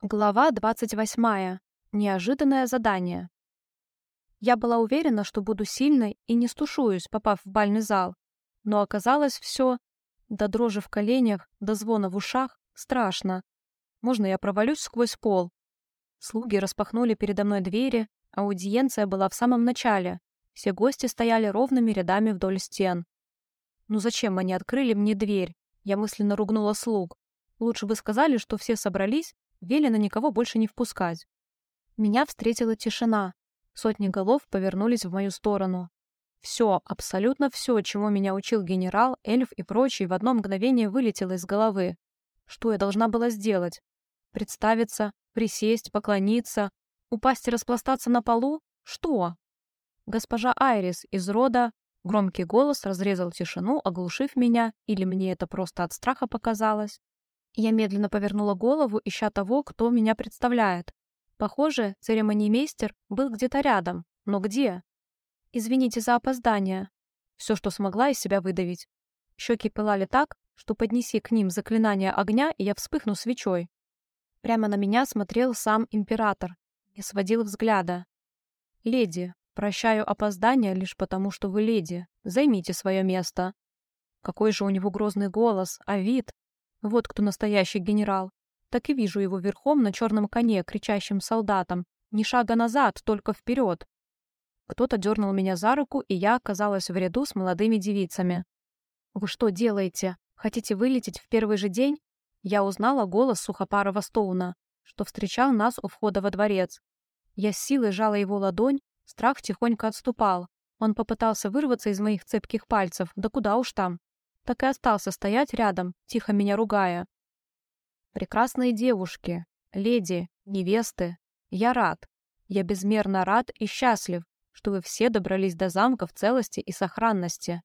Глава 28. Неожиданное задание. Я была уверена, что буду сильной и не стушуюсь, попав в бальный зал. Но оказалось все, до дрожи в коленях, до звона в ушах, страшно. Можно я провалюсь сквозь пол? Слуги распахнули передо мной двери, аудиенция была в самом начале. Все гости стояли ровными рядами вдоль стен. Ну зачем они открыли мне дверь? Я мысленно ругнула слуг. Лучше бы сказали, что все собрались велено никого больше не впускать. Меня встретила тишина. Сотни голов повернулись в мою сторону. Все, абсолютно все, чему меня учил генерал, эльф и прочий, в одно мгновение вылетело из головы. Что я должна была сделать? Представиться, присесть, поклониться, упасть и распластаться на полу? Что? Госпожа Айрис из рода... Громкий голос разрезал тишину, оглушив меня, или мне это просто от страха показалось. Я медленно повернула голову, ища того, кто меня представляет. Похоже, церемониймейстер был где-то рядом. Но где? Извините за опоздание. Все, что смогла из себя выдавить. Щеки пылали так, что поднеси к ним заклинание огня, и я вспыхну свечой. Прямо на меня смотрел сам император и сводил взгляда. «Леди, прощаю опоздание лишь потому, что вы леди. Займите свое место». Какой же у него грозный голос, а вид вот кто настоящий генерал. Так и вижу его верхом на черном коне, кричащим солдатам. Ни шага назад, только вперед. Кто-то дернул меня за руку, и я оказалась в ряду с молодыми девицами. «Вы что делаете? Хотите вылететь в первый же день?» Я узнала голос сухопарого Стоуна, что встречал нас у входа во дворец. Я с силой жала его ладонь, страх тихонько отступал. Он попытался вырваться из моих цепких пальцев, да куда уж там так и остался стоять рядом, тихо меня ругая. Прекрасные девушки, леди, невесты, я рад. Я безмерно рад и счастлив, что вы все добрались до замка в целости и сохранности.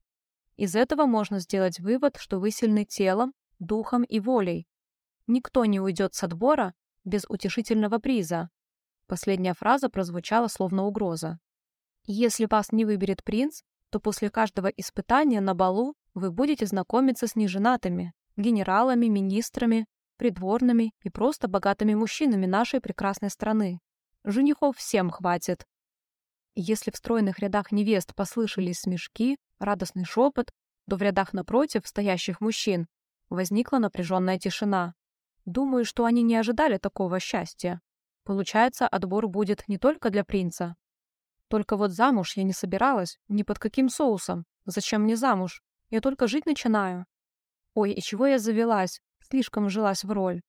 Из этого можно сделать вывод, что вы сильны телом, духом и волей. Никто не уйдет с отбора без утешительного приза. Последняя фраза прозвучала словно угроза. Если вас не выберет принц, то после каждого испытания на балу вы будете знакомиться с неженатыми, генералами, министрами, придворными и просто богатыми мужчинами нашей прекрасной страны. Женихов всем хватит. Если в стройных рядах невест послышались смешки, радостный шепот, то в рядах напротив стоящих мужчин возникла напряженная тишина. Думаю, что они не ожидали такого счастья. Получается, отбор будет не только для принца. Только вот замуж я не собиралась, ни под каким соусом. Зачем мне замуж? Я только жить начинаю. Ой, и чего я завелась? Слишком вжилась в роль.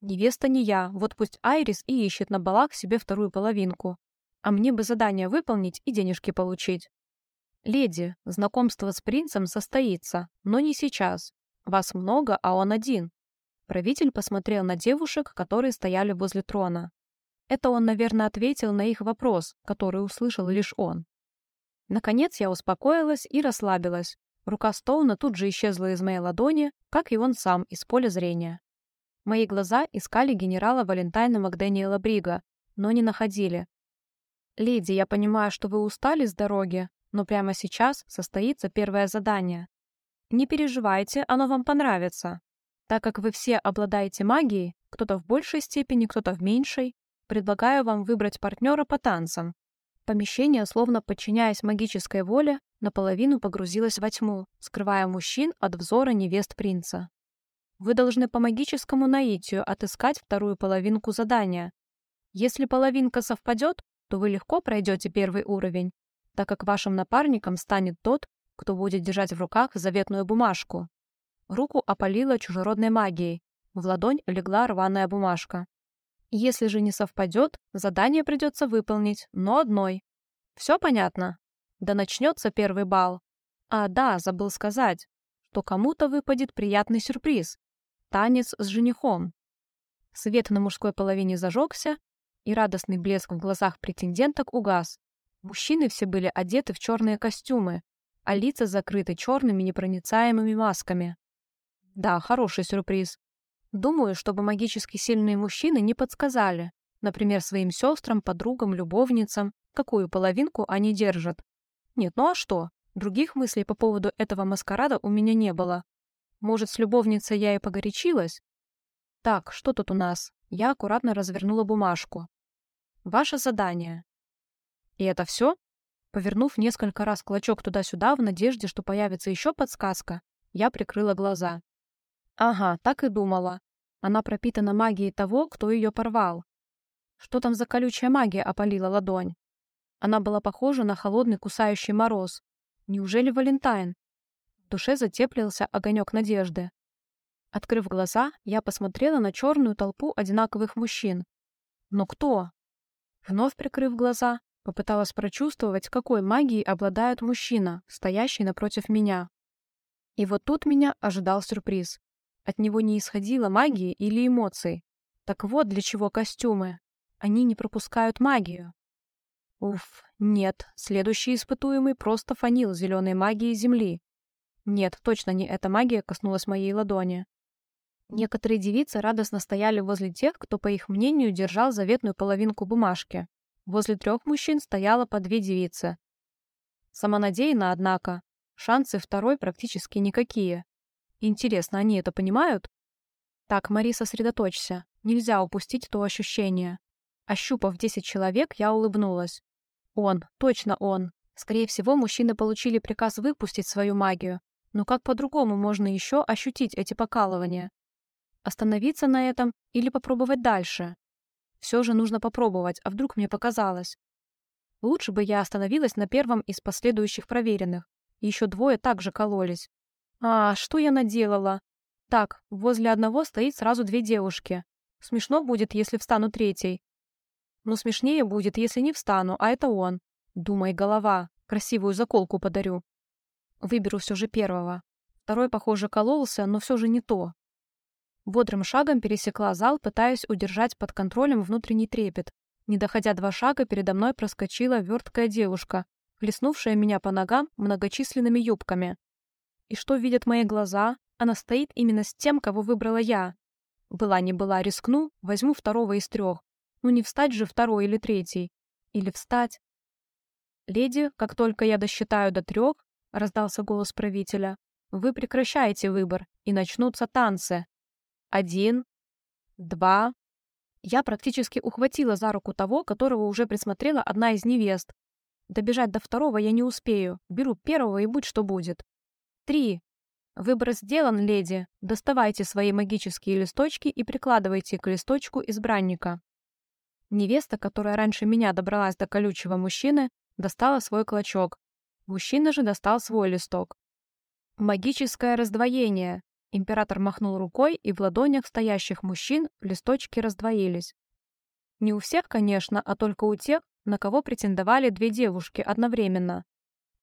Невеста не я, вот пусть Айрис и ищет на балах себе вторую половинку. А мне бы задание выполнить и денежки получить. Леди, знакомство с принцем состоится, но не сейчас. Вас много, а он один. Правитель посмотрел на девушек, которые стояли возле трона. Это он, наверное, ответил на их вопрос, который услышал лишь он. Наконец я успокоилась и расслабилась, Рука Стоуна тут же исчезла из моей ладони, как и он сам, из поля зрения. Мои глаза искали генерала Валентайна Макдэниела Брига, но не находили. «Леди, я понимаю, что вы устали с дороги, но прямо сейчас состоится первое задание. Не переживайте, оно вам понравится. Так как вы все обладаете магией, кто-то в большей степени, кто-то в меньшей, предлагаю вам выбрать партнера по танцам. Помещение, словно подчиняясь магической воле, наполовину погрузилось во тьму, скрывая мужчин от взора невест принца. Вы должны по магическому наитию отыскать вторую половинку задания. Если половинка совпадет, то вы легко пройдете первый уровень, так как вашим напарником станет тот, кто будет держать в руках заветную бумажку. Руку опалила чужеродной магией, в ладонь легла рваная бумажка. Если же не совпадет, задание придется выполнить, но одной. Все понятно? Да начнется первый бал. А, да, забыл сказать, что кому-то выпадет приятный сюрприз. Танец с женихом. Свет на мужской половине зажегся, и радостный блеск в глазах претенденток угас. Мужчины все были одеты в черные костюмы, а лица закрыты черными непроницаемыми масками. Да, хороший сюрприз. Думаю, чтобы магически сильные мужчины не подсказали, например, своим сестрам, подругам, любовницам, какую половинку они держат. Нет, ну а что? Других мыслей по поводу этого маскарада у меня не было. Может, с любовницей я и погорячилась? Так, что тут у нас? Я аккуратно развернула бумажку. Ваше задание. И это все? Повернув несколько раз клочок туда-сюда в надежде, что появится еще подсказка, я прикрыла глаза. Ага, так и думала. Она пропитана магией того, кто ее порвал. Что там за колючая магия опалила ладонь? Она была похожа на холодный кусающий мороз. Неужели Валентайн? В душе затеплился огонек надежды. Открыв глаза, я посмотрела на черную толпу одинаковых мужчин. Но кто? Вновь прикрыв глаза, попыталась прочувствовать, какой магией обладает мужчина, стоящий напротив меня. И вот тут меня ожидал сюрприз. От него не исходило магии или эмоций. Так вот для чего костюмы. Они не пропускают магию. Уф, нет, следующий испытуемый просто фанил зеленой магией Земли. Нет, точно не эта магия коснулась моей ладони. Некоторые девицы радостно стояли возле тех, кто, по их мнению, держал заветную половинку бумажки. Возле трех мужчин стояло по две девицы. Самонадеянно, однако. Шансы второй практически никакие. Интересно, они это понимают? Так, Мари, сосредоточься. Нельзя упустить то ощущение. Ощупав 10 человек, я улыбнулась. Он, точно он. Скорее всего, мужчины получили приказ выпустить свою магию. Но как по-другому можно еще ощутить эти покалывания? Остановиться на этом или попробовать дальше? Все же нужно попробовать, а вдруг мне показалось. Лучше бы я остановилась на первом из последующих проверенных. Еще двое также кололись. А, что я наделала? Так, возле одного стоит сразу две девушки. Смешно будет, если встану третьей. Но смешнее будет, если не встану, а это он. Думай, голова. Красивую заколку подарю. Выберу все же первого. Второй, похоже, кололся, но все же не то. Бодрым шагом пересекла зал, пытаясь удержать под контролем внутренний трепет. Не доходя два шага, передо мной проскочила верткая девушка, хлестнувшая меня по ногам многочисленными юбками. И что видят мои глаза? Она стоит именно с тем, кого выбрала я. Была не была, рискну, возьму второго из трех. Ну не встать же второй или третий. Или встать. «Леди, как только я досчитаю до трех», — раздался голос правителя, — «вы прекращаете выбор, и начнутся танцы. Один, два. Я практически ухватила за руку того, которого уже присмотрела одна из невест. Добежать до второго я не успею. Беру первого и будь что будет. Три. Выбор сделан, леди. Доставайте свои магические листочки и прикладывайте к листочку избранника. Невеста, которая раньше меня добралась до колючего мужчины, достала свой клочок. Мужчина же достал свой листок. Магическое раздвоение. Император махнул рукой, и в ладонях стоящих мужчин листочки раздвоились. Не у всех, конечно, а только у тех, на кого претендовали две девушки одновременно.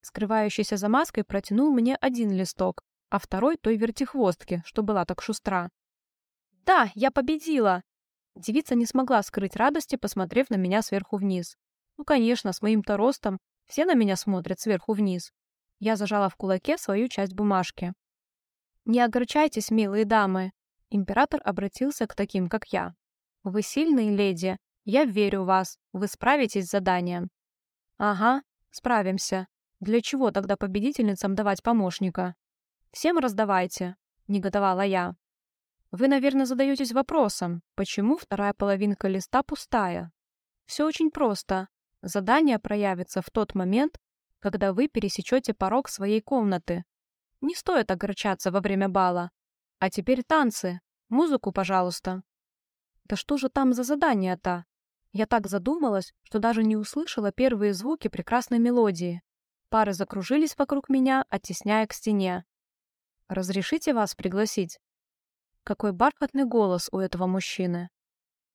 Скрывающийся за маской протянул мне один листок, а второй той вертихвостки, что была так шустра. «Да, я победила!» Девица не смогла скрыть радости, посмотрев на меня сверху вниз. Ну, конечно, с моим-то ростом все на меня смотрят сверху вниз. Я зажала в кулаке свою часть бумажки. «Не огорчайтесь, милые дамы!» Император обратился к таким, как я. «Вы сильные леди. Я верю в вас. Вы справитесь с заданием». «Ага, справимся. Для чего тогда победительницам давать помощника?» «Всем раздавайте», — негодовала я. «Вы, наверное, задаетесь вопросом, почему вторая половинка листа пустая?» «Все очень просто. Задание проявится в тот момент, когда вы пересечете порог своей комнаты, не стоит огорчаться во время бала. А теперь танцы. Музыку, пожалуйста. Да что же там за задание-то? Я так задумалась, что даже не услышала первые звуки прекрасной мелодии. Пары закружились вокруг меня, оттесняя к стене. «Разрешите вас пригласить?» Какой бархатный голос у этого мужчины.